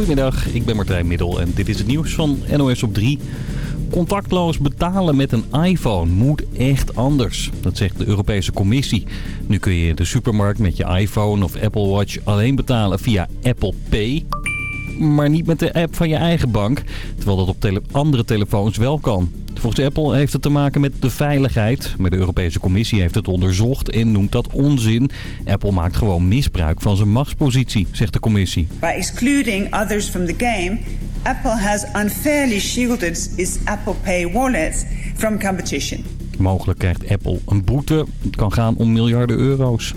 Goedemiddag, ik ben Martijn Middel en dit is het nieuws van NOS op 3. Contactloos betalen met een iPhone moet echt anders. Dat zegt de Europese Commissie. Nu kun je in de supermarkt met je iPhone of Apple Watch alleen betalen via Apple Pay. Maar niet met de app van je eigen bank. Terwijl dat op andere telefoons wel kan. Volgens Apple heeft het te maken met de veiligheid. Maar de Europese Commissie heeft het onderzocht en noemt dat onzin. Apple maakt gewoon misbruik van zijn machtspositie, zegt de commissie. By excluding others from the game, Apple has unfairly shielded its Apple Pay wallet from competition. Mogelijk krijgt Apple een boete. Het kan gaan om miljarden euro's.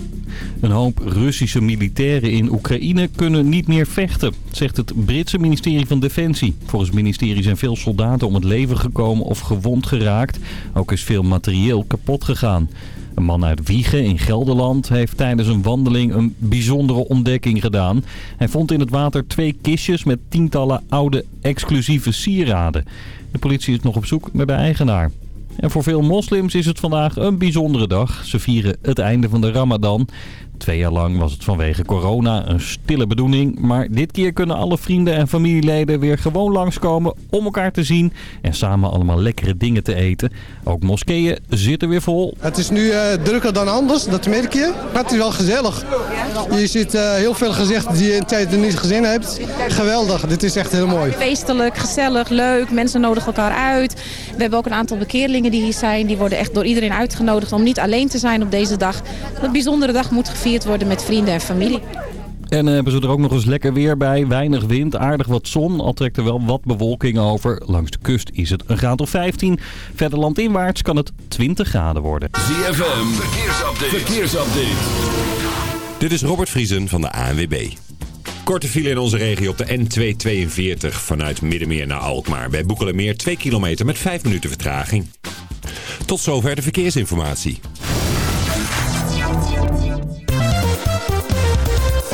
Een hoop Russische militairen in Oekraïne kunnen niet meer vechten, zegt het Britse ministerie van Defensie. Volgens het ministerie zijn veel soldaten om het leven gekomen of gewond geraakt. Ook is veel materieel kapot gegaan. Een man uit Wiegen in Gelderland heeft tijdens een wandeling een bijzondere ontdekking gedaan. Hij vond in het water twee kistjes met tientallen oude exclusieve sieraden. De politie is nog op zoek naar de eigenaar. En voor veel moslims is het vandaag een bijzondere dag. Ze vieren het einde van de ramadan. Twee jaar lang was het vanwege corona een stille bedoeling. Maar dit keer kunnen alle vrienden en familieleden weer gewoon langskomen om elkaar te zien. En samen allemaal lekkere dingen te eten. Ook moskeeën zitten weer vol. Het is nu uh, drukker dan anders, dat merk je. Maar het is wel gezellig. Je ziet uh, heel veel gezichten die je in tijd niet gezien hebt. Geweldig, dit is echt heel mooi. Feestelijk, gezellig, leuk. Mensen nodigen elkaar uit. We hebben ook een aantal bekeerlingen die hier zijn. Die worden echt door iedereen uitgenodigd om niet alleen te zijn op deze dag. Een bijzondere dag moet gevierd worden met vrienden en familie. En hebben ze er ook nog eens lekker weer bij. Weinig wind, aardig wat zon. Al trekt er wel wat bewolking over. Langs de kust is het een graad of 15. Verder landinwaarts kan het 20 graden worden. ZFM, verkeersupdate. verkeersupdate. Dit is Robert Vriesen van de ANWB. Korte file in onze regio op de N242 vanuit Middenmeer naar Alkmaar. Bij Boekelemeer 2 kilometer met 5 minuten vertraging. Tot zover de verkeersinformatie.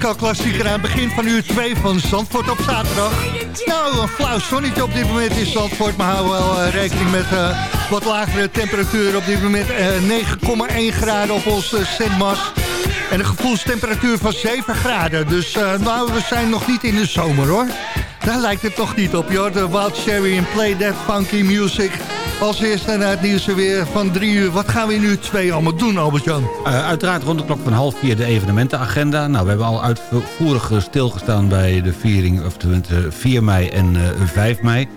Disco-klassieker aan begin van uur 2 van Zandvoort op zaterdag. Nou, een flauw zonnetje op dit moment in Zandvoort, maar hou wel uh, rekening met uh, wat lagere temperatuur. Op dit moment uh, 9,1 graden op ons Sint-Mas. En een gevoelstemperatuur van 7 graden. Dus nou, we zijn nog niet in de zomer hoor. Daar lijkt het toch niet op, joh. De Wild Cherry en Play That Funky Music. Als eerste naar het nieuws weer van drie uur. Wat gaan we uur twee allemaal doen, Albert-Jan? Uh, uiteraard rond de klok van half vier de evenementenagenda. Nou, we hebben al uitvoerig stilgestaan bij de viering... of tenminste 4 mei en uh, 5 mei.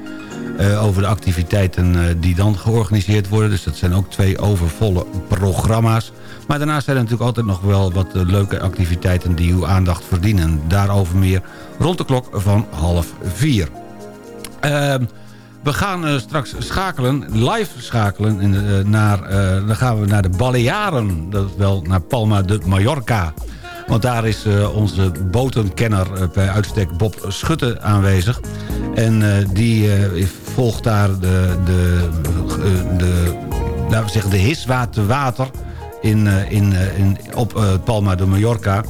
Uh, over de activiteiten die dan georganiseerd worden. Dus dat zijn ook twee overvolle programma's. Maar daarnaast zijn er natuurlijk altijd nog wel wat leuke activiteiten... die uw aandacht verdienen. Daarover meer rond de klok van half vier. We gaan uh, straks schakelen, live schakelen. In de, uh, naar, uh, dan gaan we naar de Balearen. Dat is wel naar Palma de Mallorca. Want daar is onze botenkenner bij uitstek Bob Schutte aanwezig. En die volgt daar de, de, de, we de hiswater water in, in, in, op Palma de Mallorca...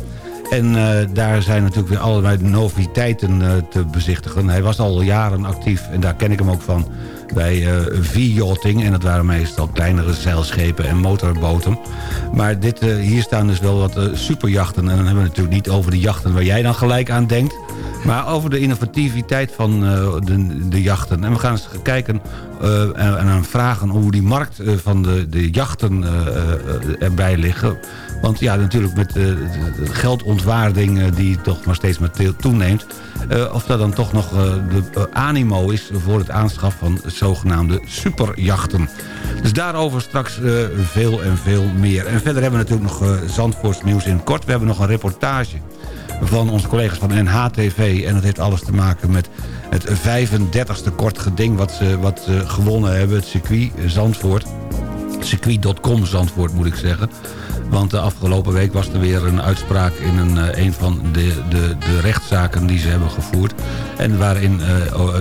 En uh, daar zijn natuurlijk weer allerlei noviteiten uh, te bezichtigen. Hij was al jaren actief en daar ken ik hem ook van bij uh, V-yachting. En dat waren meestal kleinere zeilschepen en motorboten. Maar dit, hier staan dus wel wat superjachten. En dan hebben we het natuurlijk niet over de jachten waar jij dan gelijk aan denkt. Maar over de innovativiteit van de, de jachten. En we gaan eens kijken en, en vragen hoe die markt van de, de jachten erbij liggen want ja, natuurlijk met de geldontwaarding eh, die toch maar steeds maar toeneemt... Uh, of dat dan toch nog de animo is voor het aanschaf van zogenaamde superjachten. Dus daarover straks veel en veel meer. En verder hebben we natuurlijk nog Zandvoorts nieuws in kort. We hebben nog een reportage van onze collega's van NHTV. En dat heeft alles te maken met het 35e kort geding wat ze, wat ze gewonnen hebben. Het circuit Zandvoort. Circuit.com Zandvoort moet ik zeggen. Want de afgelopen week was er weer een uitspraak in een, uh, een van de, de, de rechtszaken die ze hebben gevoerd. En waarin uh, uh,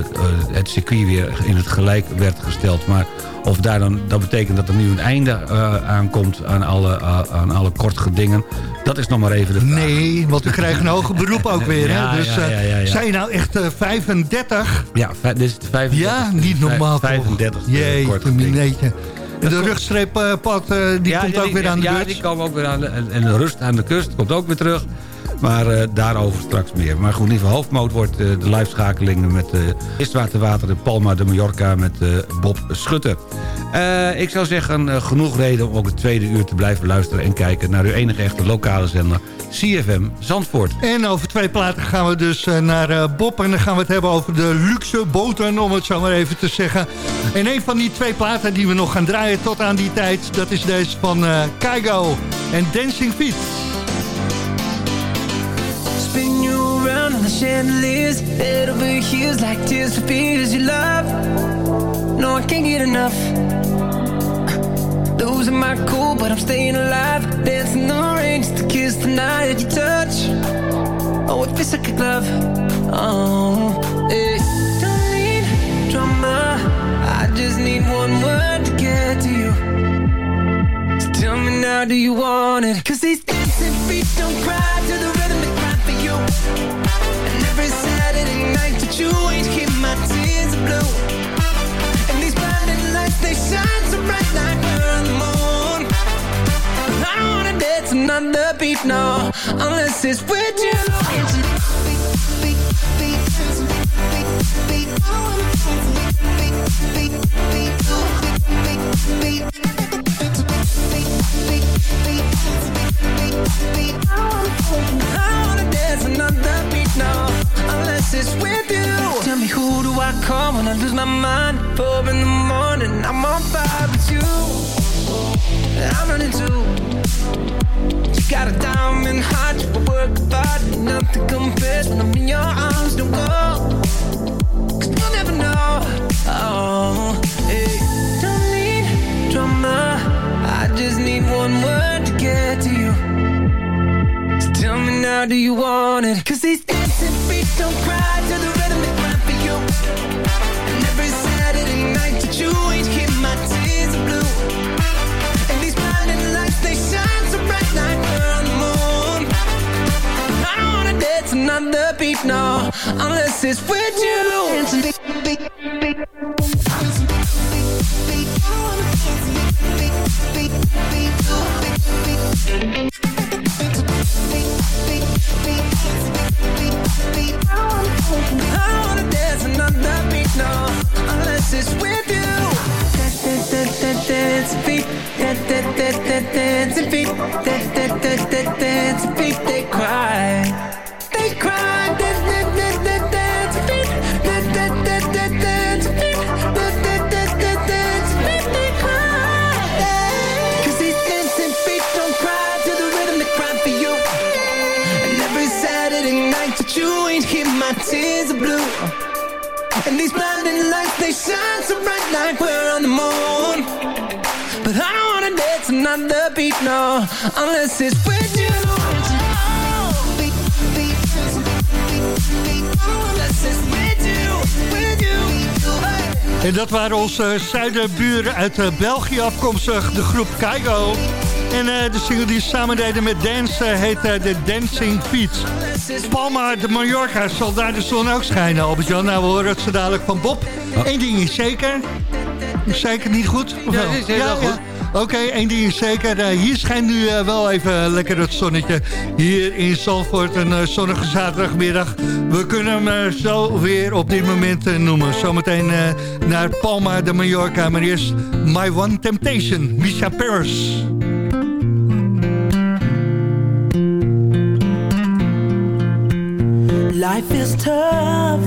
het circuit weer in het gelijk werd gesteld. Maar of daar dan, dat betekent dat er nu een einde aankomt aan alle, aan alle kortgedingen. Dat is nog maar even de vraag. Nee, want we krijgen een hoger beroep ook weer. ja, hè? Dus ja, ja, zijn je nou echt 35? Ja, dit is de 35. Ja, niet normaal 35 Jeetje, en de rugstreeppad, uh, die komt ook weer aan de beurt? Ja, die komen ook weer aan de, en, en de rust aan de kust komt ook weer terug. Maar uh, daarover straks meer. Maar goed, geval hoofdmoot wordt uh, de live-schakeling met uh, Istwaterwater de Palma de Mallorca met Bob Schutte. ik zou zeggen, genoeg reden om ook het tweede uur te blijven luisteren en kijken naar uw enige echte lokale zender CFM Zandvoort. En over twee platen gaan we dus naar Bob en dan gaan we het hebben over de luxe boten, om het zo maar even te zeggen. En een van die twee platen die we nog gaan draaien tot aan die tijd, dat is deze van Kaigo en Dancing Feet. Around on the chandeliers. Head over heels like tears for fears you love. No, I can't get enough. Losing my cool, but I'm staying alive. Dancing the rain just to kiss the night you touch. Oh, it feels like a glove. Oh, hey. Don't need drama. I just need one word to get to you. So tell me now, do you want it? Cause these dancing feet don't cry to the rhythm And every Saturday night that you ain't my tears blue And these lights, they shine so bright like we're the I don't wanna dance another beat, no Unless it's with you wanna dance beat now Unless it's with you. Tell me who do I call when I lose my mind? Four in the morning, I'm on fire with you. I'm running too. You got a diamond heart, you work hard Nothing compares when I'm in your arms Don't go. Cause you'll never know. Oh, hey. Don't need drama I just need one word to get to you now do you want it? Cause these dancing feet don't cry to the rhythm they cry for you. And every Saturday night that you ain't keep my tears are blue. And these blinding lights, they shine so bright like we're on the moon. I don't wanna dance another beat, no, unless it's with you. I wanna dance another beat, no, unless it's with you. Dance feet, dance feet, dance feet, they cry, bright like we're on the moon. But I don't wanna dance another beat, no, unless it's with you. En dat waren onze zuidenburen uit eh, België afkomstig, de groep Kaigo. En eh, de single die ze samen deden met Dance eh, heet eh, The Dancing Feet. Palma de Mallorca zal daar de zon ook schijnen, Albert-Jan. Nou, we horen het zo dadelijk van Bob. Eén ding is zeker. Is zeker niet goed? Of Ja, wel? is goed. Oké, één ding is zeker. hier schijnt nu wel even lekker het zonnetje. Hier in Zalvoort, een zonnige zaterdagmiddag. We kunnen hem zo weer op dit moment noemen. Zometeen naar Palma de Mallorca. Maar eerst My One Temptation, Misha Paris. Life is tough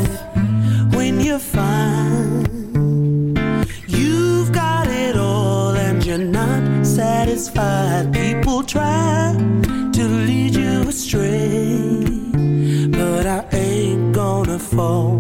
when you find you've got it all and you're not satisfied. People try to lead you astray, but I ain't gonna fall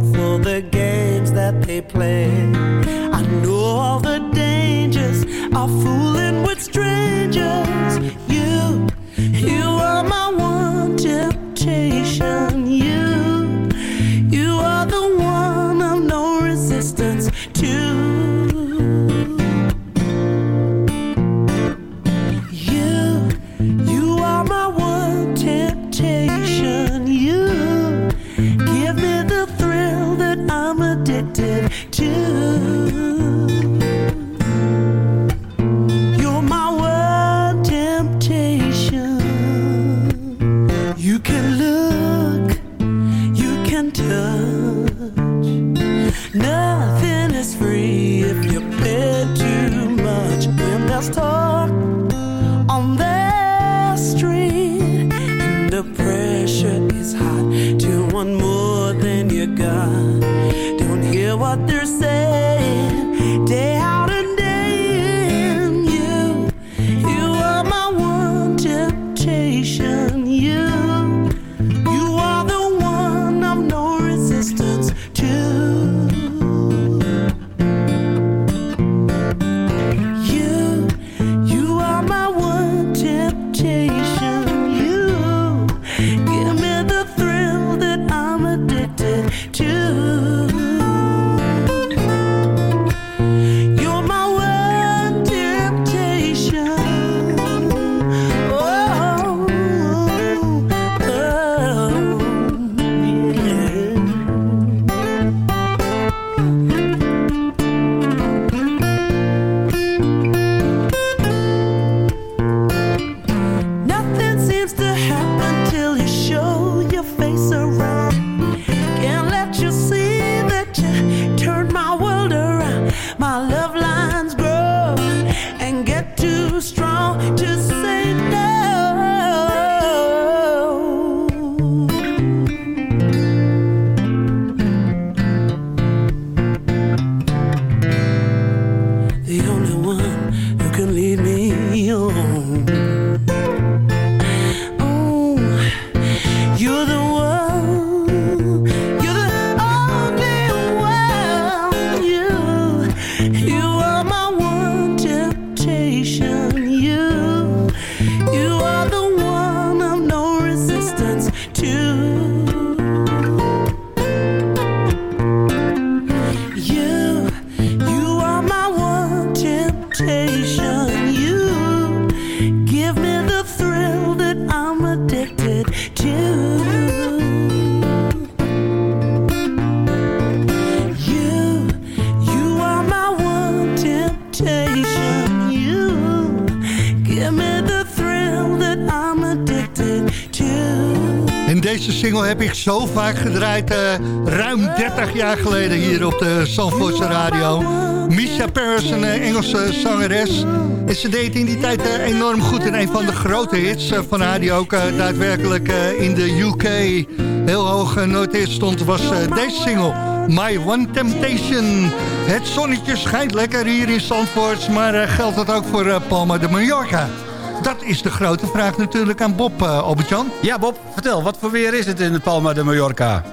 single heb ik zo vaak gedraaid, eh, ruim 30 jaar geleden hier op de Zandvoortse radio. Misha Paris, een eh, Engelse zangeres. En ze deed in die tijd eh, enorm goed. En een van de grote hits van haar, die ook daadwerkelijk in de UK heel hoog genoteerd stond, was deze single. My One Temptation. Het zonnetje schijnt lekker hier in Zandvoort, maar geldt dat ook voor Palma de Mallorca? Dat is de grote vraag natuurlijk aan Bob, uh, Albert-Jan. Ja, Bob, vertel, wat voor weer is het in Palma de Mallorca?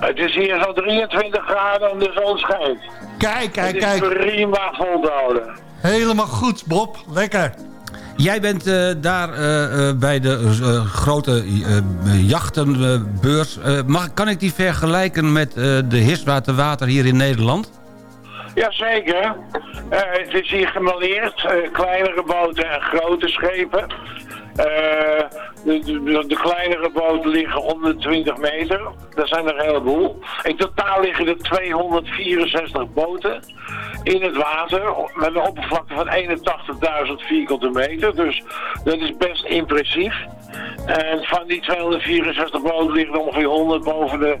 Het is hier zo 23 graden en de zon schijnt. Kijk, kijk, Het kijk. is prima vol te houden. Helemaal goed, Bob. Lekker. Jij bent eh, daar eh, bij de grote eh, jachtenbeurs. Eh, mag, kan ik die vergelijken met eh, de Hiswaterwater hier in Nederland? Jazeker. Eh het is hier gemaleerd. eh, kleinere boten en grote schepen. Eh, de, de, de kleinere boten liggen 120 meter. Dat zijn er een heleboel. In totaal liggen er 264 boten in het water. Met een oppervlakte van 81.000 vierkante meter. Dus dat is best impressief. En van die 264 boten liggen er ongeveer 100 boven de,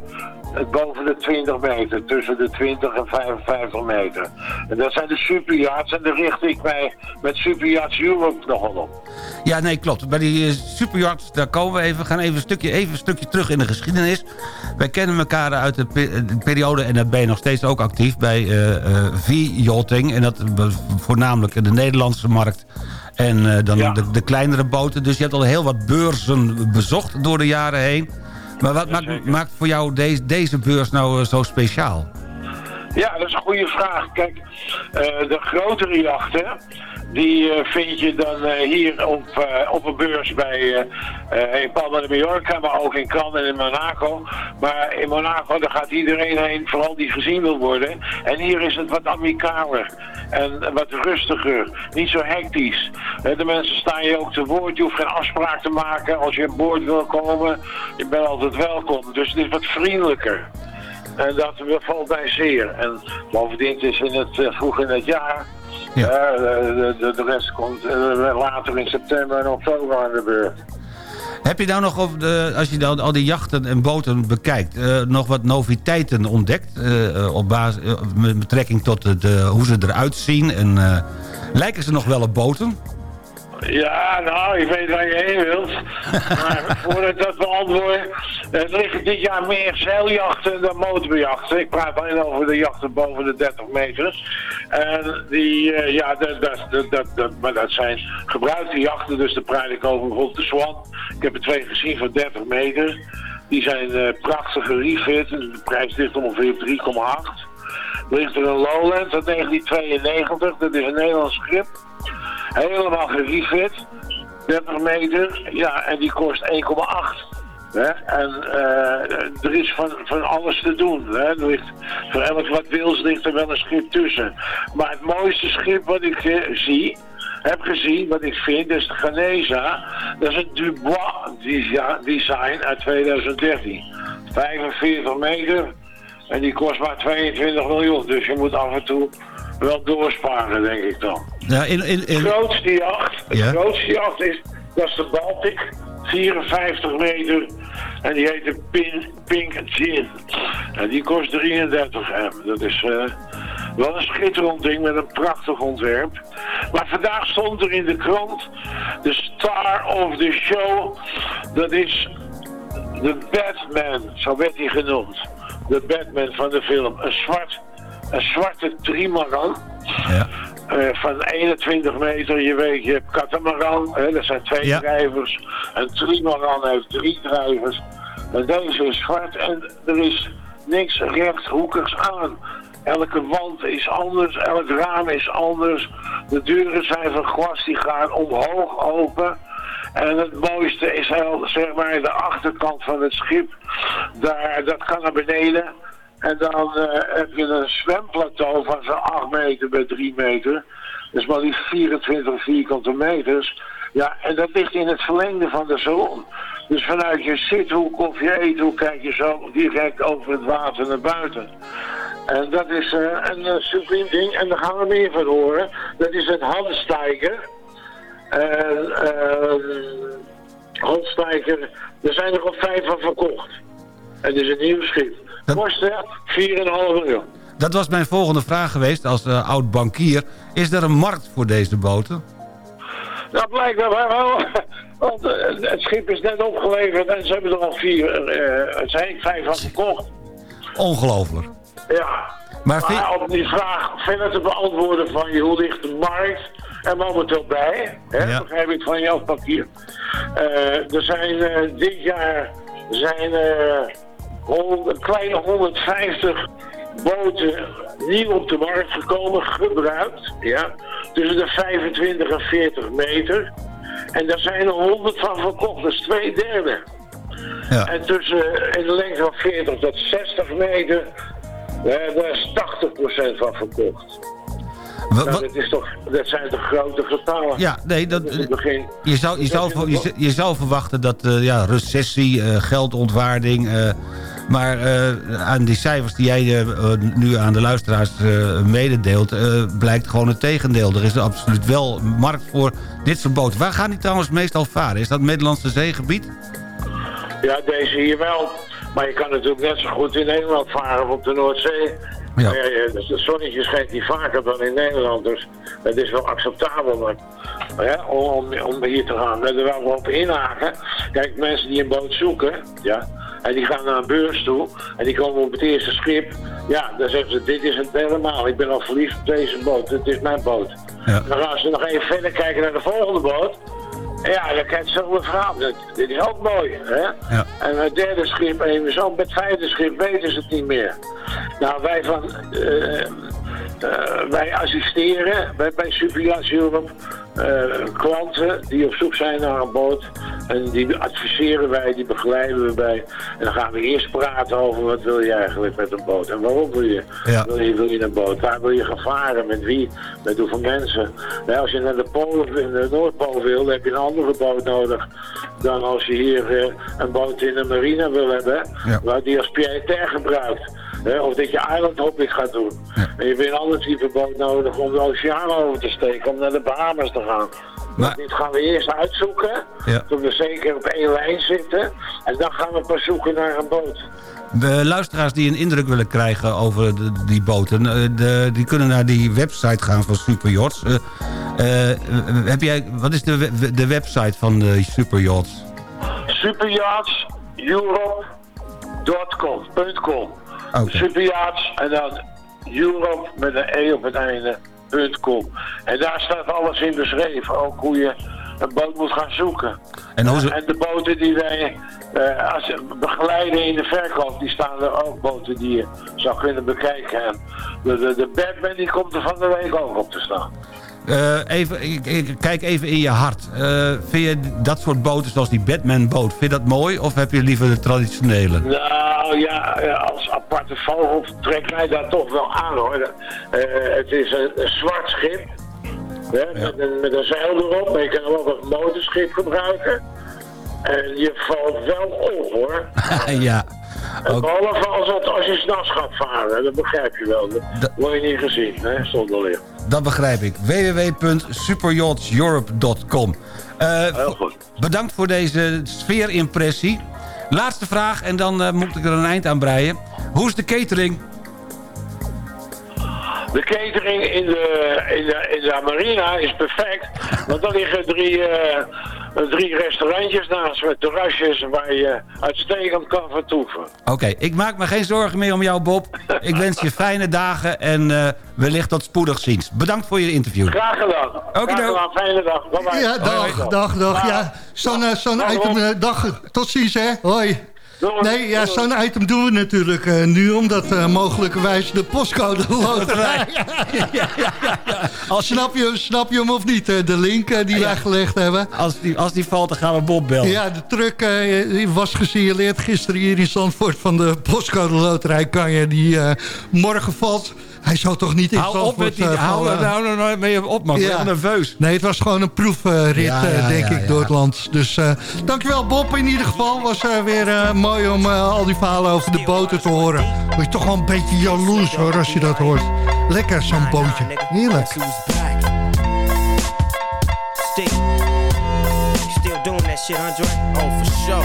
boven de 20 meter. Tussen de 20 en 55 meter. En dat zijn de superyachts. En daar richt ik mij met Superyachts Europe nogal op. Ja, nee, klopt. Bij die eh, superyachts, daar komen we even. We gaan even een, stukje, even een stukje terug in de geschiedenis. Wij kennen elkaar uit de, pe- de periode, en daar ben je nog steeds ook actief... bij eh eh, V-yachting, en dat eh, voornamelijk in de Nederlandse markt... En eh, dan Ja. de, de kleinere boten. Dus je hebt al heel wat beurzen bezocht door de jaren heen. Maar wat maakt, maakt voor jou deze, deze beurs nou eh, zo speciaal? Ja, dat is een goede vraag. Kijk, eh, de grotere jachten, die eh, vind je dan eh, hier op, eh, op een beurs bij in Palma de Mallorca, maar ook in Cannes en in Monaco. Maar in Monaco, daar gaat iedereen heen, vooral die gezien wil worden. En hier is het wat amicaler en wat rustiger, niet zo hectisch. De mensen staan je ook te woord, je hoeft geen afspraak te maken. Als je aan boord wil komen, je bent altijd welkom. Dus het is wat vriendelijker. En dat bevalt mij zeer. En bovendien is in het, vroeg in het jaar. Ja. De, de, de rest komt eh, later in september en oktober aan de beurt. Heb je nou nog, op de, als je dan al die jachten en boten bekijkt... eh, nog wat noviteiten ontdekt? eh, op basis, met betrekking tot de, de- hoe ze eruit zien? En, lijken ze nog wel op boten? Ja, nou, ik weet waar je heen wilt. Maar voordat ik dat beantwoord, er liggen dit jaar meer zeiljachten dan motorjachten. Ik praat alleen over de jachten boven de 30 meter. En die, eh, ja, dat, dat, dat, dat, dat- maar dat zijn gebruikte jachten, dus daar praat ik over bijvoorbeeld de Swan. Ik heb er twee gezien van 30 meter. Die zijn eh, prachtig gerefit. De prijs ligt ongeveer op 3,8. Ligt er een Lowland uit 1992, dat is een Nederlands schip. Helemaal gerefit. 30 meter. Ja, en die kost 1,8. Hè? En eh, er is van, van alles te doen. Hè? Er ligt, voor elk wat wils ligt er wel een schip tussen. Maar het mooiste schip wat ik eh, zie, heb gezien, wat ik vind, is de Ganesa. Dat is een Dubois desi- design uit 2013. 45 meter. En die kost maar 22 miljoen. Dus je moet af en toe wel doorsparen, denk ik dan. Ja, in, in, De grootste jacht, de Ja. grootste jacht is, dat is de Baltic, 54 meter. En die heet de Pin, Pink Gin. En die kost 33 M. Dat is eh, wel een schitterend ding met een prachtig ontwerp. Maar vandaag stond er in de krant, de star of the show, dat is de Batman, zo werd hij genoemd. De Batman van de film. Een, zwart, een zwarte trimaran. ja. Eh, van 21 meter, je weet, je hebt katamaran, hè, dat zijn twee Ja. drijvers. Een trimaran heeft drie drijvers. En deze is zwart en er is niks rechthoekigs aan. Elke wand is anders, elk raam is anders. De deuren zijn van glas, die gaan omhoog open. En het mooiste is heel, zeg maar, de achterkant van het schip. Daar, dat kan naar beneden. En dan eh, heb je een zwemplateau van zo'n 8 meter bij 3 meter. Dus maar liefst 24 vierkante meters. Ja, en dat ligt in het verlengde van de zon. Dus vanuit je zithoek of je eethoek kijk je zo direct over het water naar buiten. En dat is eh, een uh, subliem ding. En daar gaan we meer van horen. Dat is het handstijger. En uh, handstijger, er zijn er al vijf van verkocht. Het is een nieuw schip. Kost 4,5 miljoen. Dat was mijn volgende vraag geweest als uh, oud bankier. Is er een markt voor deze boten? Dat blijkt wel. Want het schip is net opgeleverd en ze hebben er al vier, uh, het zijn vijf van verkocht. Ongelooflijk. Ja. Maar, maar om die vraag verder te beantwoorden van je, hoe ligt de markt er momenteel bij, hè, ja. begrijp ik van jouw papier. Uh, er zijn dit jaar zijn, een kleine 150 boten nieuw op de markt gekomen, gebruikt, ja, tussen de 25 en 40 meter. En daar zijn er 100 van verkocht, dus twee derde. Ja. En tussen in de lengte van 40 tot 60 meter, daar is 80% van verkocht. Wat, nou, dat, is toch, dat zijn toch grote getallen. Ja, nee, dat, je, zou, je, zou, je, je zou verwachten dat uh, ja, recessie, uh, geldontwaarding... Uh, maar aan die cijfers die jij nu aan de luisteraars mededeelt... blijkt gewoon het tegendeel. Er is absoluut wel markt voor dit soort boten. Waar gaan die trouwens meestal varen? Is dat het Middellandse zeegebied? Ja, deze hier wel. Maar je kan natuurlijk net zo goed in Nederland varen of op de Noordzee. Ja. Ja, dus het zonnetje schijnt hier vaker dan in Nederland. Dus het is wel acceptabel maar, ja, om, om hier te gaan. We er wel op inhaken. Kijk, mensen die een boot zoeken... Ja, en die gaan naar een beurs toe. En die komen op het eerste schip. Ja, dan zeggen ze, dit is het helemaal. Ik ben al verliefd op deze boot. Dit is mijn boot. Ja. Dan gaan ze nog even verder kijken naar de volgende boot. Ja, dan krijgt ze een verhaal. Dit is ook mooi. Hè? Ja. En het derde schip, en zo met het vijfde schip weten ze het niet meer. Nou, wij van... Uh, uh, wij assisteren bij, bij Superyachts Europe klanten die op zoek zijn naar een boot. En die adviseren wij, die begeleiden we bij. En dan gaan we eerst praten over wat wil je eigenlijk met een boot. En waarom wil je, ja. wil je, wil je een boot? Waar wil je gaan varen? Met wie? Met hoeveel mensen? Nou, als je naar de, Polen, de Noordpool wil, dan heb je een andere boot nodig. Dan als je hier uh, een boot in de marina wil hebben. Ja. Waar die als pied gebruikt. Of dat je island hopping gaat doen. Ja. En je hebt een ander type boot nodig om de oceaan over te steken, om naar de Bahamas te gaan. Maar... Dit gaan we eerst uitzoeken, ja. we zeker op één lijn zitten. En dan gaan we pas zoeken naar een boot. De luisteraars die een indruk willen krijgen over de, die boten... De, die kunnen naar die website gaan van Superyachts. Uh, uh, heb jij, wat is de, de website van de Superyachts? Superyachts.europe.com Okay. En dan Europe met een E op het einde. .com. En daar staat alles in beschreven. Ook hoe je een boot moet gaan zoeken. En, en de boten die wij uh, als begeleiden in de verkoop, die staan er ook boten die je zou kunnen bekijken. En de, de, de Batman die komt er van de week ook op te staan. Uh, even, ik, ik, kijk even in je hart. Uh, vind je dat soort boten zoals die Batman-boot, vind je dat mooi? Of heb je liever de traditionele? Nou ja, als aparte vogel trekt mij dat toch wel aan hoor. Uh, het is een, een zwart schip. Hè, ja. met, een, met een zeil erop. Maar je kan ook een motorschip gebruiken. En je valt wel op hoor. ja. Ook... Behalve als, het, als je s'nachts gaat varen, dat begrijp je wel. Dat word je niet gezien, hè, zonder licht. Dat begrijp ik. www.superyachtseurope.com uh, Heel goed. Bedankt voor deze sfeerimpressie. Laatste vraag en dan uh, moet ik er een eind aan breien. Hoe is de catering? De catering in de, in de, in de marina is perfect. Want er liggen drie, uh, drie restaurantjes naast met terrasjes waar je uitstekend kan vertoeven. Oké, okay, ik maak me geen zorgen meer om jou Bob. Ik wens je fijne dagen en uh, wellicht tot spoedig ziens. Bedankt voor je interview. Graag gedaan. Oké, Graag gedaan. Fijne dag. Bye bye. Ja, dag, dag, dag. Ja, Zo'n uh, zo item, dag. Tot ziens hè. Hoi. Nee, ja, zo'n item doen we natuurlijk uh, nu, omdat uh, mogelijkerwijs de postcode loterij. ja, ja, ja, Als snap, je, snap je hem of niet, uh, de link die wij gelegd hebben? Als die, als die valt, dan gaan we Bob bellen. Ja, de truck was gesignaleerd gisteren hier in Zandvoort van de postcode loterij. Kan je die morgen valt Hij zou toch niet in Hou op Zandvoort, met die... eh, Hou nou nou nou mee op, man. Ik Ja. ben nerveus. Nee, het was gewoon een proefrit, Ja, eh, ja, denk ja, ik, ja. door het land. Dus eh, dankjewel Bob in ieder geval. Was eh, weer eh, mooi om al die verhalen over de boten te horen. Word je toch wel een beetje jaloers hoor, als je dat hoort. Lekker, zo'n bootje. Heerlijk. Still, doing that shit, Andre? Oh, for sure.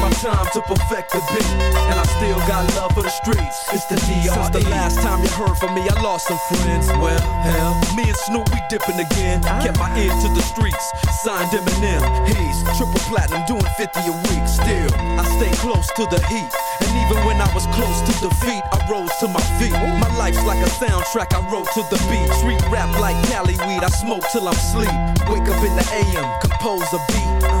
my time to perfect the beat, and I still got love for the streets. It's the DR. Since the last time you heard from me, I lost some friends. Well, hell, me and Snoop we dipping again. Kept my ear to the streets, signed Eminem. He's triple platinum, doing 50 a week. Still, I stay close to the heat, and even when I was close to defeat, I rose to my feet. My life's like a soundtrack, I wrote to the beat. Street rap like Cali weed, I smoke till I'm sleep. Wake up in the AM, compose a beat.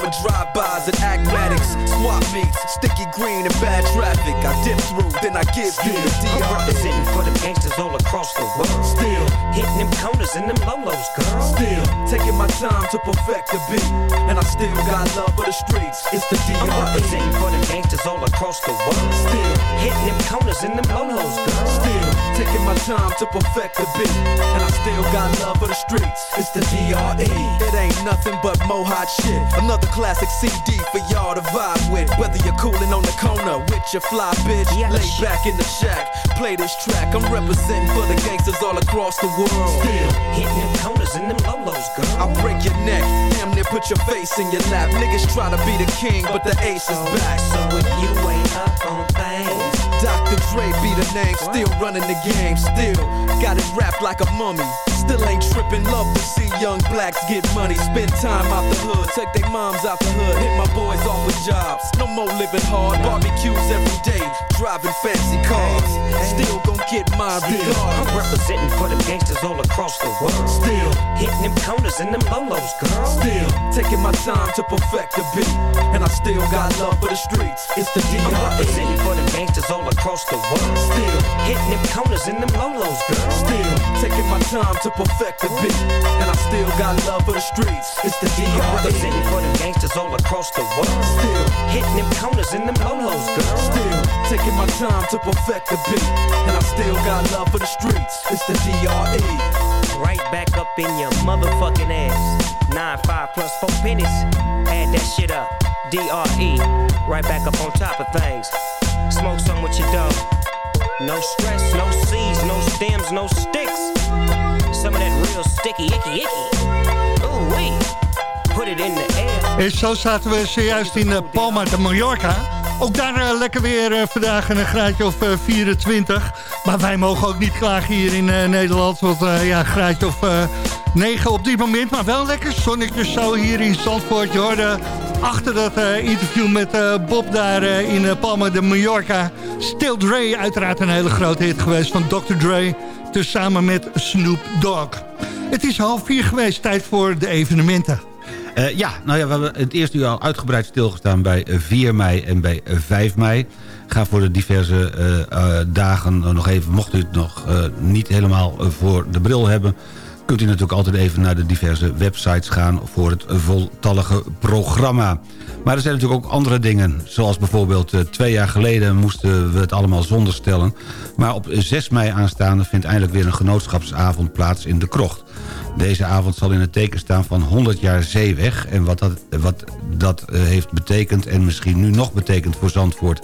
drive-bys and acmatics, swap meets, sticky green and bad traffic. I dip through, then I give you the I'm DR. representing for them gangsters all across the world. Still hitting them corners and them lolos, girl. Still taking my time to perfect the beat, and I still got love for the streets. It's the I'm DR. representing for them gangsters all across the world. Still hitting them corners and them lolos, girl. Still taking my time to perfect the beat, and I still got love for the streets. It's the DRE. It ain't nothing but mohawk shit. Another classic CD for y'all to vibe with. Whether you're cooling on the corner with your fly bitch, lay back in the shack, play this track. I'm representing for the gangsters all across the world. Still hitting them corners and them lolos, girl. I break your neck, damn near put your face in your lap. Niggas try to be the king, but the ace is back. So if you ain't up on things, Dr. Dre be the name, still running the game, still got it wrapped like a mummy. Still ain't tripping, love to see young blacks get money. Spend time out the hood, take their moms out the hood, hit my boys off with jobs. No more living hard, barbecues every day, driving fancy cars. Still gon' get my I'm representing for them gangsters all across the world. Still, hitting them corners and them lolos, girl. still taking my time to perfect the beat, and I still got love for the streets. It's the I'm DRE. representing for them gangsters all across the world. Still. hitting them corners and them lolos, girl. Still taking my time to perfect the beat, and I still got love for the streets. It's the I'm DRE. representing for them gangsters all across the world. Still, hitting them corners and them lolos, girl. still taking my time to perfect the beat, and I still got love for the streets. It's the DRE. Right back up in your motherfucking ass. Nine five plus four pennies. Add that shit up. DRE. Right back up on top of things. Smoke some with your dog. No stress, no seeds, no stems, no sticks. Some of that real sticky, icky, icky. Ooh wee. Put it in the air. En zo zaten we zojuist in eh, Palma de Mallorca. Ook daar eh, lekker weer eh, vandaag een graadje of eh, 24. Maar wij mogen ook niet klagen hier in eh, Nederland. Want eh, ja, graadje of eh, 9 op dit moment. Maar wel lekker zonnetje zo hier in Zandvoort. Je achter dat eh, interview met eh, Bob daar eh, in eh, Palma de Mallorca. Still Dre, uiteraard een hele grote hit geweest van Dr. Dre. Samen met Snoop Dogg. Het is half vier geweest, tijd voor de evenementen. Eh, ja, nou ja, we hebben het eerste uur al uitgebreid stilgestaan bij eh, 4 mei en bij eh, 5 mei. Ga voor de diverse eh, eh, dagen eh, nog even, mocht u het nog eh, niet helemaal eh, voor de bril hebben... kunt u natuurlijk altijd even naar de diverse websites gaan voor het voltallige programma. Maar er zijn natuurlijk ook andere dingen. Zoals bijvoorbeeld eh, twee jaar geleden moesten we het allemaal zonder stellen. Maar op 6 mei aanstaande vindt eindelijk weer een genootschapsavond plaats in de krocht. Deze avond zal in het teken staan van 100 jaar zeeweg... en wat dat, wat dat eh, heeft betekend en misschien nu nog betekent voor Zandvoort.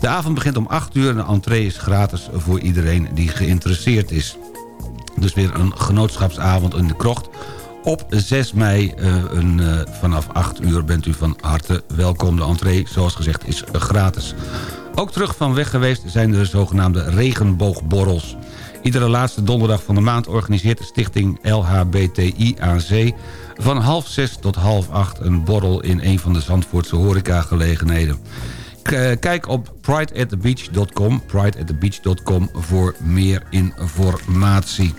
De avond begint om 8 uur en de entree is gratis voor iedereen die geïnteresseerd is. Dus weer een genootschapsavond in de krocht. Op 6 mei uh, een, uh, vanaf 8 uur bent u van harte welkom. De entree, zoals gezegd, is gratis. Ook terug van weg geweest zijn de zogenaamde regenboogborrels. Iedere laatste donderdag van de maand organiseert de stichting LHBTI AC... van half zes tot half acht een borrel in een van de Zandvoortse horecagelegenheden. Kijk op prideatthebeach.com prideatthebeach.com voor meer informatie.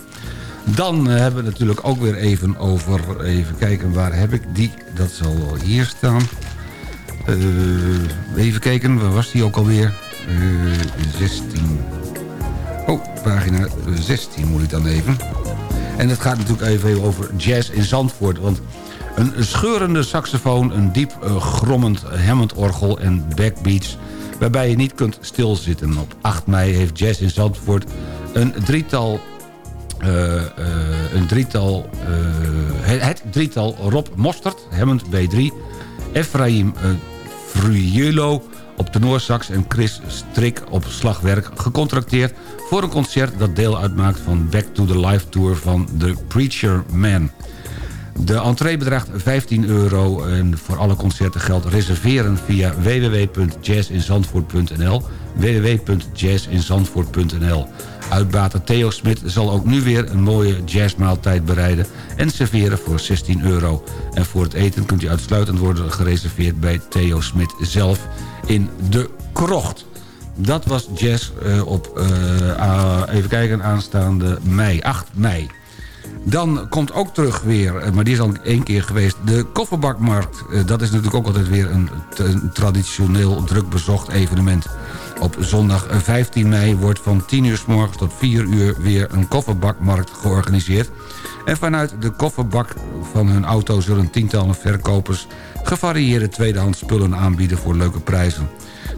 Dan hebben we natuurlijk ook weer even over... Even kijken, waar heb ik die? Dat zal wel hier staan. Uh, even kijken, waar was die ook alweer? Uh, 16. Oh, pagina 16 moet ik dan even. En het gaat natuurlijk even over jazz in Zandvoort. Want een scheurende saxofoon, een diep uh, grommend Hammond-orgel en backbeats... waarbij je niet kunt stilzitten. Op 8 mei heeft Jazz in Zandvoort een drietal... Uh, uh, een drietal het, drietal Rob Mostert, Hammond B3... Efraim Frujelo op tenorsax en Chris Strik op slagwerk gecontracteerd... voor een concert dat deel uitmaakt van Back to the Life Tour van The Preacher Man. De entree bedraagt 15 euro en voor alle concerten geldt reserveren via www.jazzinzandvoort.nl www.jazzinzandvoort.nl Uitbater Theo Smit zal ook nu weer een mooie jazzmaaltijd bereiden... en serveren voor 16 euro. En voor het eten kunt u uitsluitend worden gereserveerd bij Theo Smit zelf in de krocht. Dat was jazz uh, op, uh, even kijken, aanstaande mei, 8 mei. Dan komt ook terug weer, maar die is al één keer geweest... de kofferbakmarkt. Dat is natuurlijk ook altijd weer een, een traditioneel druk bezocht evenement. Op zondag 15 mei wordt van 10 uur s morgens tot 4 uur weer een kofferbakmarkt georganiseerd. En vanuit de kofferbak van hun auto zullen tientallen verkopers gevarieerde tweedehands spullen aanbieden voor leuke prijzen.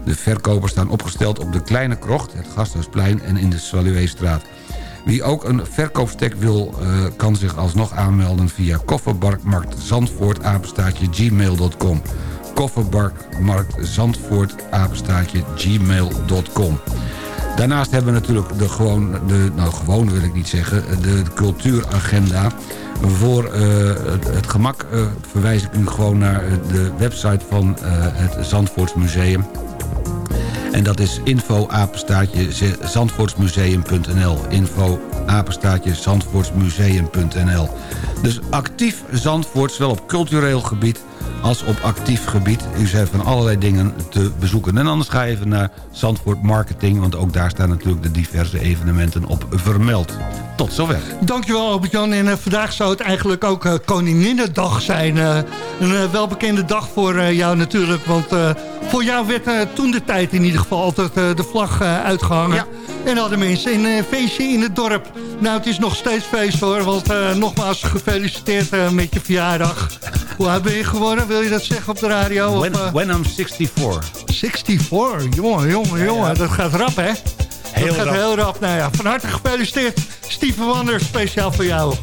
De verkopers staan opgesteld op de Kleine Krocht, het Gasthuisplein en in de Swaluweestraat. Wie ook een verkoopstek wil, uh, kan zich alsnog aanmelden via kofferbakmarktzandvoort gmail.com Daarnaast hebben we natuurlijk de gewoon, de, nou gewoon wil ik niet zeggen, de, cultuuragenda. Voor uh, het, gemak uh, verwijs ik u gewoon naar de website van uh, het Zandvoortsmuseum. En dat is info apenstaartje zandvoortsmuseum.nl info apenstaartje zandvoortsmuseum.nl Dus actief Zandvoort, zowel op cultureel gebied als op actief gebied. U zijn van allerlei dingen te bezoeken. En anders ga even naar Zandvoort Marketing... want ook daar staan natuurlijk de diverse evenementen op vermeld. Tot zover. Dankjewel Albert-Jan. En uh, vandaag zou het eigenlijk ook uh, Koninginnedag zijn. Uh, een welbekende dag voor jou natuurlijk. Want voor jou werd toen de tijd in ieder geval altijd de vlag uitgehangen. Ja. En hadden mensen een feestje in het dorp. Nou, het is nog steeds feest hoor. Want nogmaals gefeliciteerd met je verjaardag. Hoe oud ben je geworden? Wil je dat zeggen op de radio? When, of, when I'm 64. 64? Jongen, jongen, jongen. Ja. Dat gaat rap, hè? Heel dat gaat rap. heel rap. Nou ja, van harte gefeliciteerd. Steven Wander, speciaal voor jou.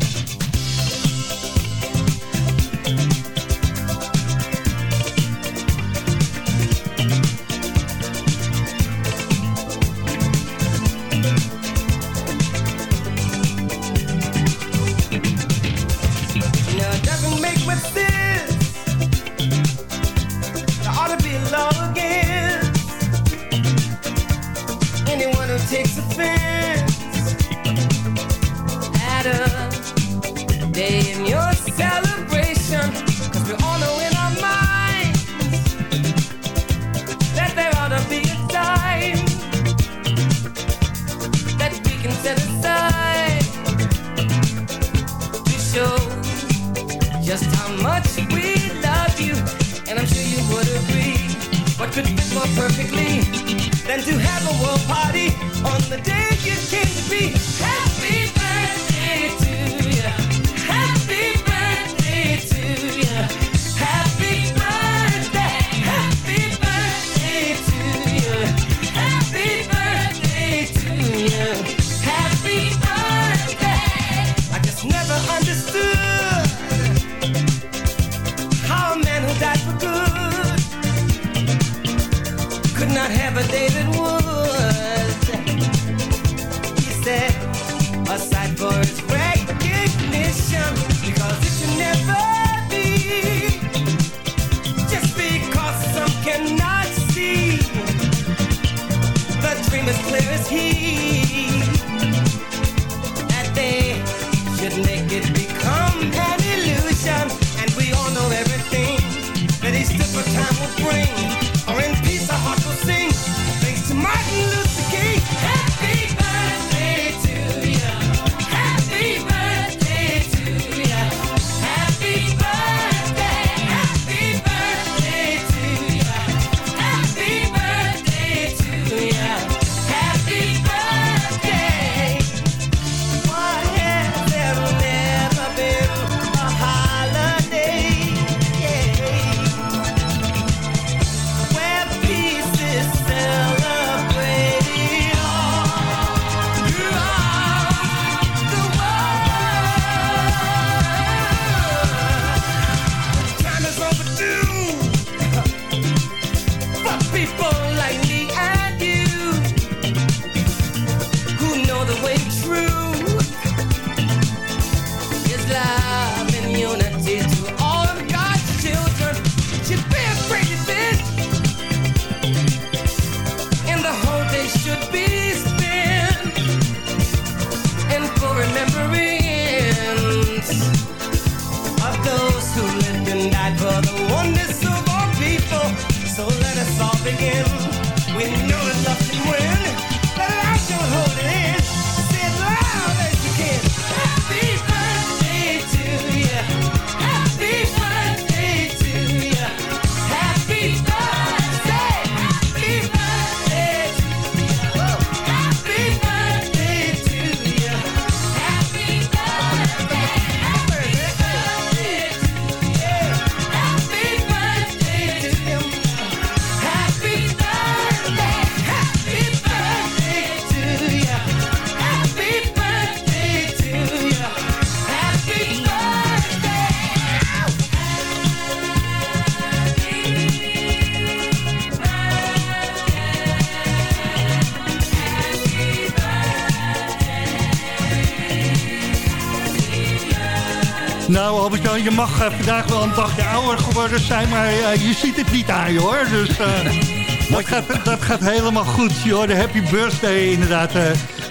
Nou, Albert, je mag eh, vandaag wel een dagje ouder geworden zijn, maar eh, je ziet het niet aan je hoor. Dus eh, dat, gaat, gaat helemaal goed. Joh. De happy birthday inderdaad.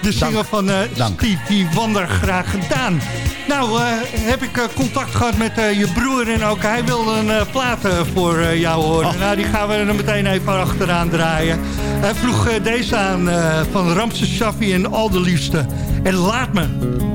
de zinger van Stevie Wander graag gedaan. Nou, heb ik contact gehad met je broer en ook hij wilde een plaat voor jou horen. Oh. Nou, die gaan we er meteen even achteraan draaien. Hij vroeg deze aan van Ramse Shaffi en Al de Liefste. En laat me.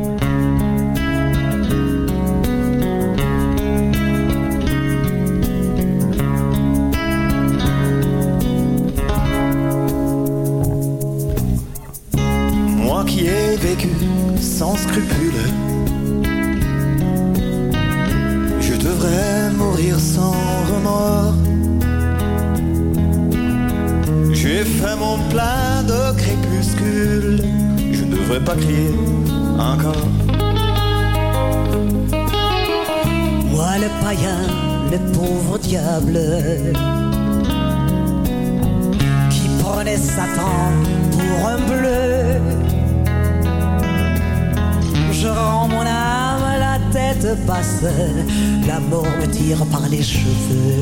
的数字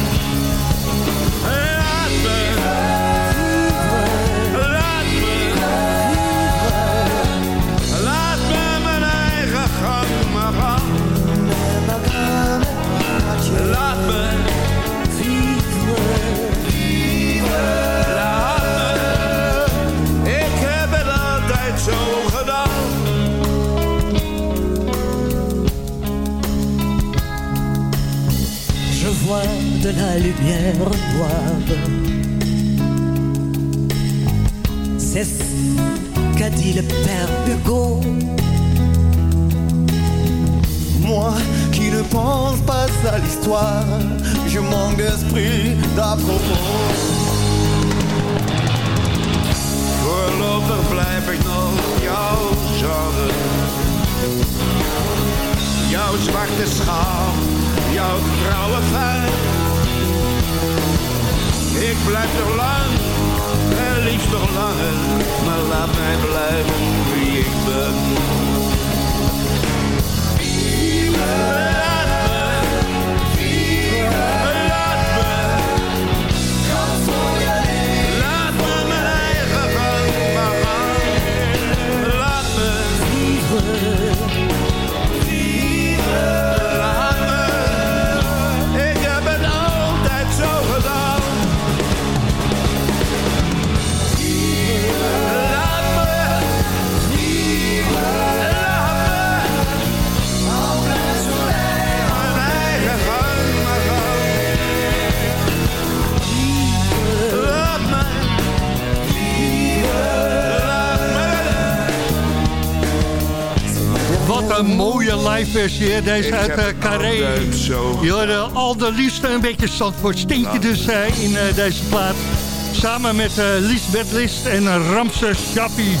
De la lumière noire. C'est ce qu'a dit le père Hugo. Moi qui ne pense pas à l'histoire, je manque d'esprit d'à propos. Voorlopig blijf ik nog jouw genre. Jouw zwarte schaam, jouw trouwe fijn. Ik blijf nog lang, en liefst nog langer. Maar laat mij blijven wie ik ben. Versie, hè? deze Ik uit uh, het Carré. Je hoorde al de liefste een beetje Zandvoort steentje dus eh, in eh, deze plaat. Samen met eh Lisbeth List en uh, Ramses Shaffi.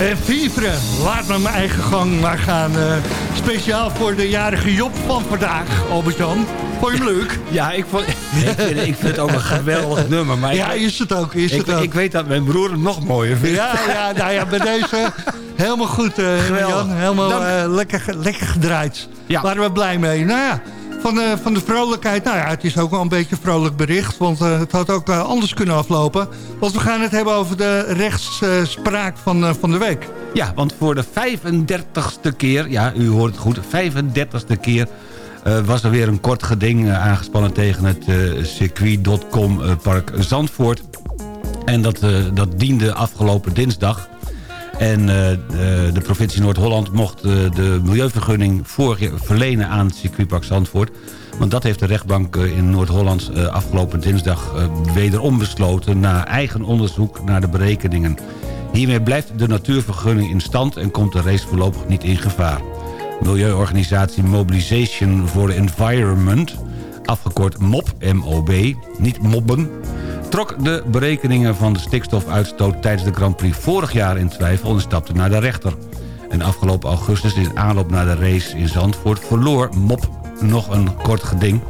En Vivre, laat me mijn eigen gang maar gaan. eh, speciaal voor de jarige Job van vandaag, Albert-Jan. Vond je hem leuk? Ja, ik, vond, ik, vind, ik vind het ook een geweldig nummer. Maar Ja, ik, is het ook, is ik, het ook. ik weet dat mijn broer het nog mooier vindt. Ja, ja, nou ja, bij deze helemaal goed, Geweldig. Jan. Helemaal eh, lekker, lekker gedraaid. Ja. Waren we blij mee. Nou ja, van, eh, van de vrolijkheid. Nou ja, het is ook wel een beetje een vrolijk bericht. Want het had ook anders kunnen aflopen. Want we gaan het hebben over de rechtsspraak van, van de week. Ja, want voor de 35ste keer, ja, u hoort het goed, 35ste keer... was er weer een kort geding aangespannen tegen het circuit.com park Zandvoort. En dat, dat diende afgelopen dinsdag. En eh, de, provincie Noord-Holland mocht de milieuvergunning jaar verlenen aan het circuitpark Zandvoort. Want dat heeft de rechtbank eh, in Noord-Holland eh, afgelopen dinsdag wederom besloten... na eigen onderzoek naar de berekeningen. Hiermee blijft de natuurvergunning in stand en komt de race voorlopig niet in gevaar. Milieuorganisatie Mobilization for the Environment, afgekort MOB, MOB, niet mobben... trok de berekeningen van de stikstofuitstoot tijdens de Grand Prix vorig jaar in twijfel en stapte naar de rechter. En afgelopen augustus, in aanloop naar de race in Zandvoort, verloor MOB nog een kort geding.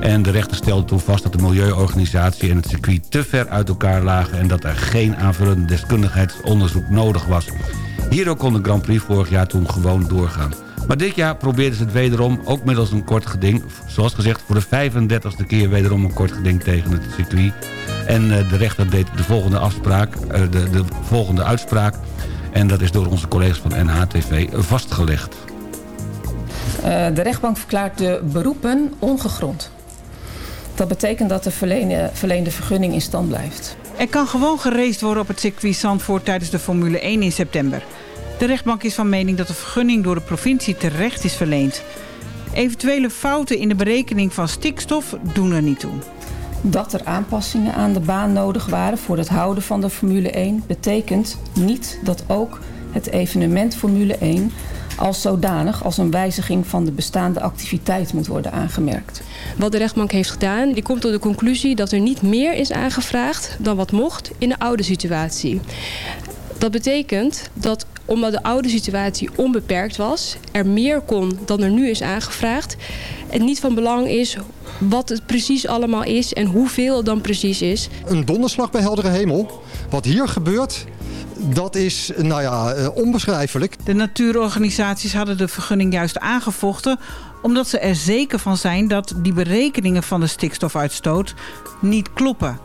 En de rechter stelde toen vast dat de milieuorganisatie en het circuit te ver uit elkaar lagen... en dat er geen aanvullend deskundigheidsonderzoek nodig was. Hierdoor kon de Grand Prix vorig jaar toen gewoon doorgaan. Maar dit jaar probeerden ze het wederom, ook middels een kort geding. Zoals gezegd, voor de 35e keer wederom een kort geding tegen het circuit. En eh, de rechter deed de volgende afspraak, eh, de, de volgende uitspraak. En dat is door onze collega's van NHTV vastgelegd. Eh, de rechtbank verklaart de beroepen ongegrond. Dat betekent dat de verleende, verleende vergunning in stand blijft. Er kan gewoon geraced worden op het circuit Zandvoort tijdens de Formule 1 in september. De rechtbank is van mening dat de vergunning door de provincie terecht is verleend. Eventuele fouten in de berekening van stikstof doen er niet toe. Dat er aanpassingen aan de baan nodig waren voor het houden van de Formule 1 betekent niet dat ook het evenement Formule 1 als zodanig als een wijziging van de bestaande activiteit moet worden aangemerkt. Wat de rechtbank heeft gedaan, die komt tot de conclusie dat er niet meer is aangevraagd dan wat mocht in de oude situatie. Dat betekent dat omdat de oude situatie onbeperkt was, er meer kon dan er nu is aangevraagd. Het niet van belang is wat het precies allemaal is en hoeveel het dan precies is. Een donderslag bij heldere hemel. Wat hier gebeurt, dat is nou ja, eh, onbeschrijfelijk. De natuurorganisaties hadden de vergunning juist aangevochten... omdat ze er zeker van zijn dat die berekeningen van de stikstofuitstoot niet kloppen.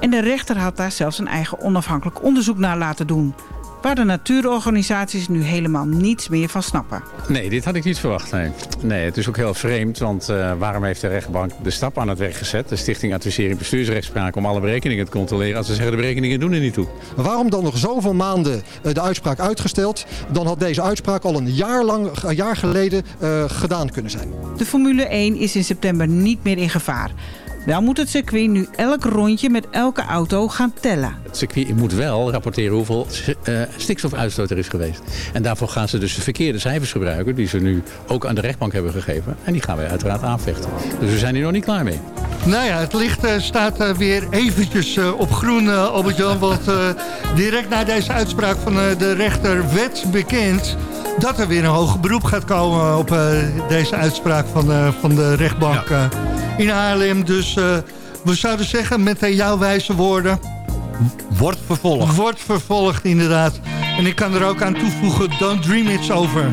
En de rechter had daar zelfs een eigen onafhankelijk onderzoek naar laten doen waar de natuurorganisaties nu helemaal niets meer van snappen. Nee, dit had ik niet verwacht. Nee, nee het is ook heel vreemd, want uh, waarom heeft de rechtbank de stap aan het werk gezet... de Stichting Advisering Bestuursrechtspraak om alle berekeningen te controleren... als ze zeggen de berekeningen doen er niet toe. Maar waarom dan nog zoveel maanden uh, de uitspraak uitgesteld? Dan had deze uitspraak al een jaar, lang, een jaar geleden uh, gedaan kunnen zijn. De Formule 1 is in september niet meer in gevaar. Wel moet het circuit nu elk rondje met elke auto gaan tellen. Het circuit moet wel rapporteren hoeveel uh, stikstofuitstoot er is geweest. En daarvoor gaan ze dus de verkeerde cijfers gebruiken... die ze nu ook aan de rechtbank hebben gegeven. En die gaan wij uiteraard aanvechten. Dus we zijn hier nog niet klaar mee. Nou ja, het licht uh, staat uh, weer eventjes op groen, Albert-Jan. Want direct na deze uitspraak van de rechter werd bekend dat er weer een hoger beroep gaat komen op uh, deze uitspraak van, uh, van de rechtbank ja. In Haarlem. Dus we zouden zeggen, met jouw wijze woorden... Wordt vervolgd. Wordt vervolgd, inderdaad. En ik kan er ook aan toevoegen, don't dream it's over.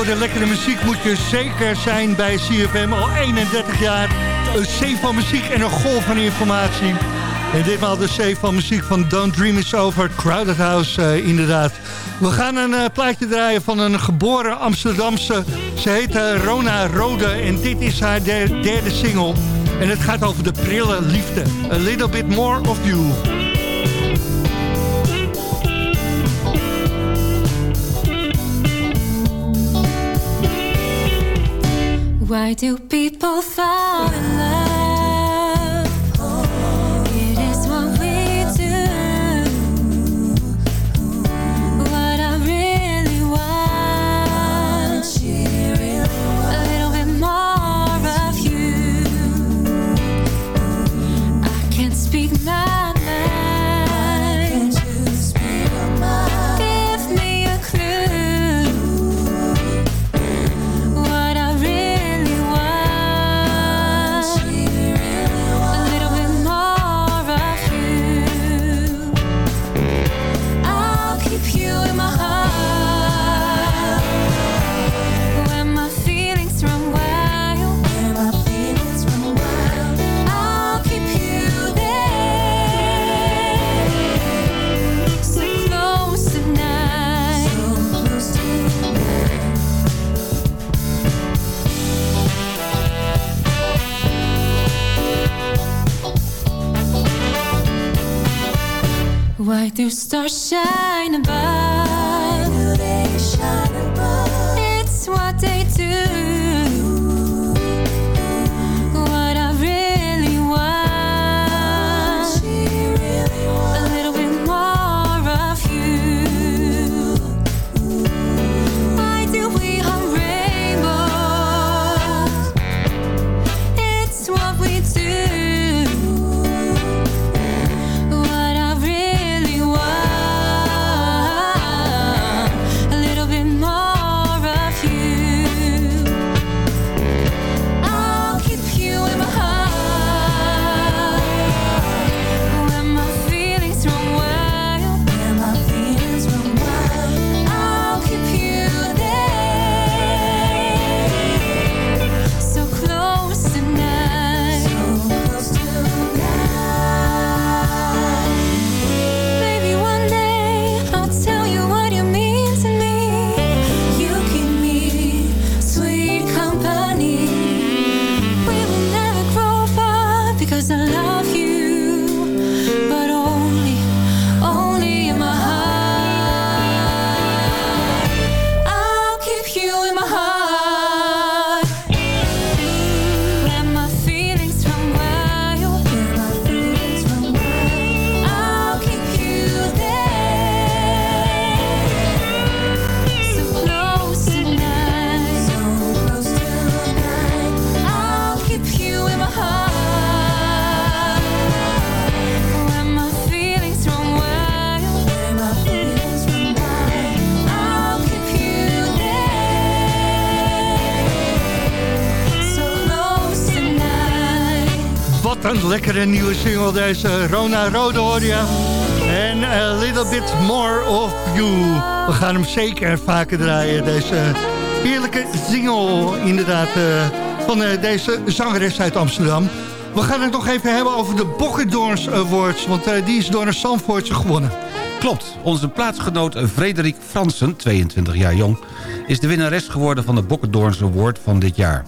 Voor de lekkere muziek moet je zeker zijn bij CFM. Al 31 jaar een zee van muziek en een golf van informatie. En ditmaal de zee van muziek van Don't Dream It's Over, Crowded House uh, inderdaad. We gaan een uh, plaatje draaien van een geboren Amsterdamse. Ze heet uh, Rona Rode en dit is haar derde single. En het gaat over de prille liefde. A little bit more of you. Why do people fall in stars shine lekkere nieuwe single deze Rona Rode. En a little bit more of you. We gaan hem zeker vaker draaien. Deze heerlijke single inderdaad eh, van eh, deze zangeres uit Amsterdam. We gaan het nog even hebben over de Bokkendoorns Awards. Want eh, die is door een Zandvoortse gewonnen. Klopt, onze plaatsgenoot Frederik Fransen, 22 jaar jong... is de winnares geworden van de Bokkendoorns Award van dit jaar.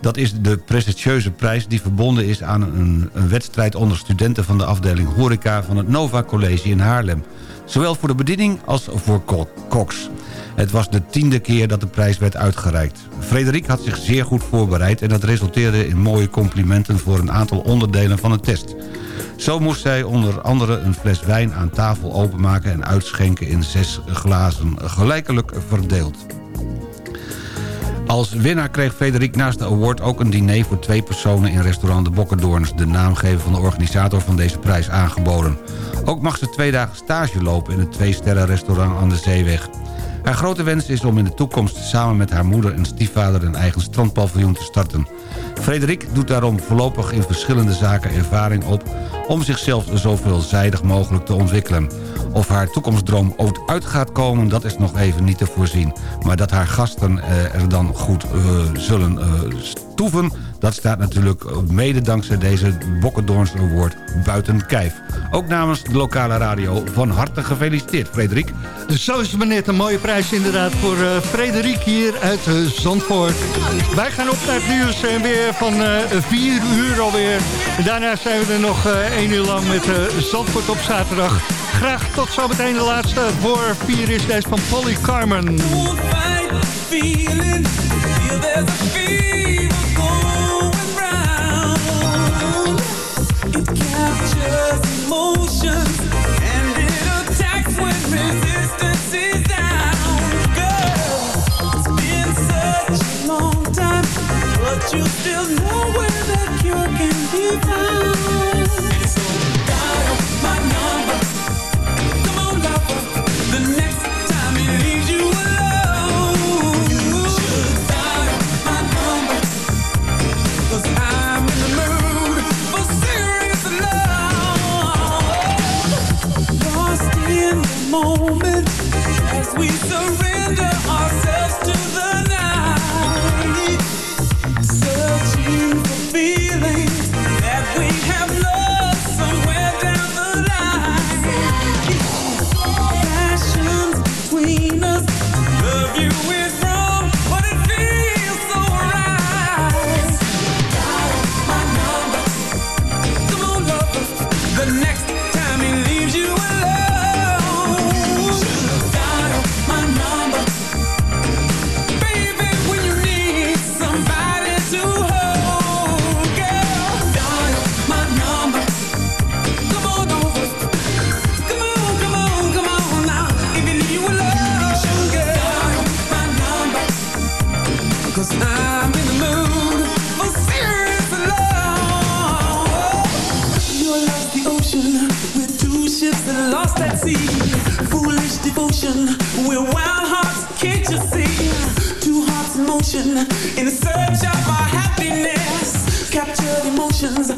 Dat is de prestigieuze prijs die verbonden is aan een, een wedstrijd... onder studenten van de afdeling Horeca van het Nova College in Haarlem. Zowel voor de bediening als voor ko- koks. Het was de tiende keer dat de prijs werd uitgereikt. Frederik had zich zeer goed voorbereid... en dat resulteerde in mooie complimenten voor een aantal onderdelen van de test. Zo moest zij onder andere een fles wijn aan tafel openmaken... en uitschenken in zes glazen, gelijkelijk verdeeld. Als winnaar kreeg Frederik naast de award ook een diner voor twee personen in restaurant De Bokkendoorns, de naamgever van de organisator van deze prijs, aangeboden. Ook mag ze twee dagen stage lopen in het twee-sterren restaurant aan de Zeeweg. Haar grote wens is om in de toekomst samen met haar moeder en stiefvader een eigen strandpaviljoen te starten. Frederik doet daarom voorlopig in verschillende zaken ervaring op om zichzelf zo veelzijdig mogelijk te ontwikkelen. Of haar toekomstdroom ooit uit gaat komen, dat is nog even niet te voorzien. Maar dat haar gasten eh, er dan goed eh, zullen eh, stoeven, dat staat natuurlijk mede dankzij deze Bokkendoorns Award buiten kijf. Ook namens de lokale radio van harte gefeliciteerd, Frederik. Dus zo is het maar een mooie prijs inderdaad voor uh, Frederik hier uit eh, Zandvoort. Wij gaan op naar het nieuws en weer van eh, 4 uur alweer. Daarna zijn we er nog één uur lang met Zandvoort op zaterdag. Graag tot zometeen de laatste voor 4 is deze van Polly Carmen. you still know where the cure can be found. Görüşürüz.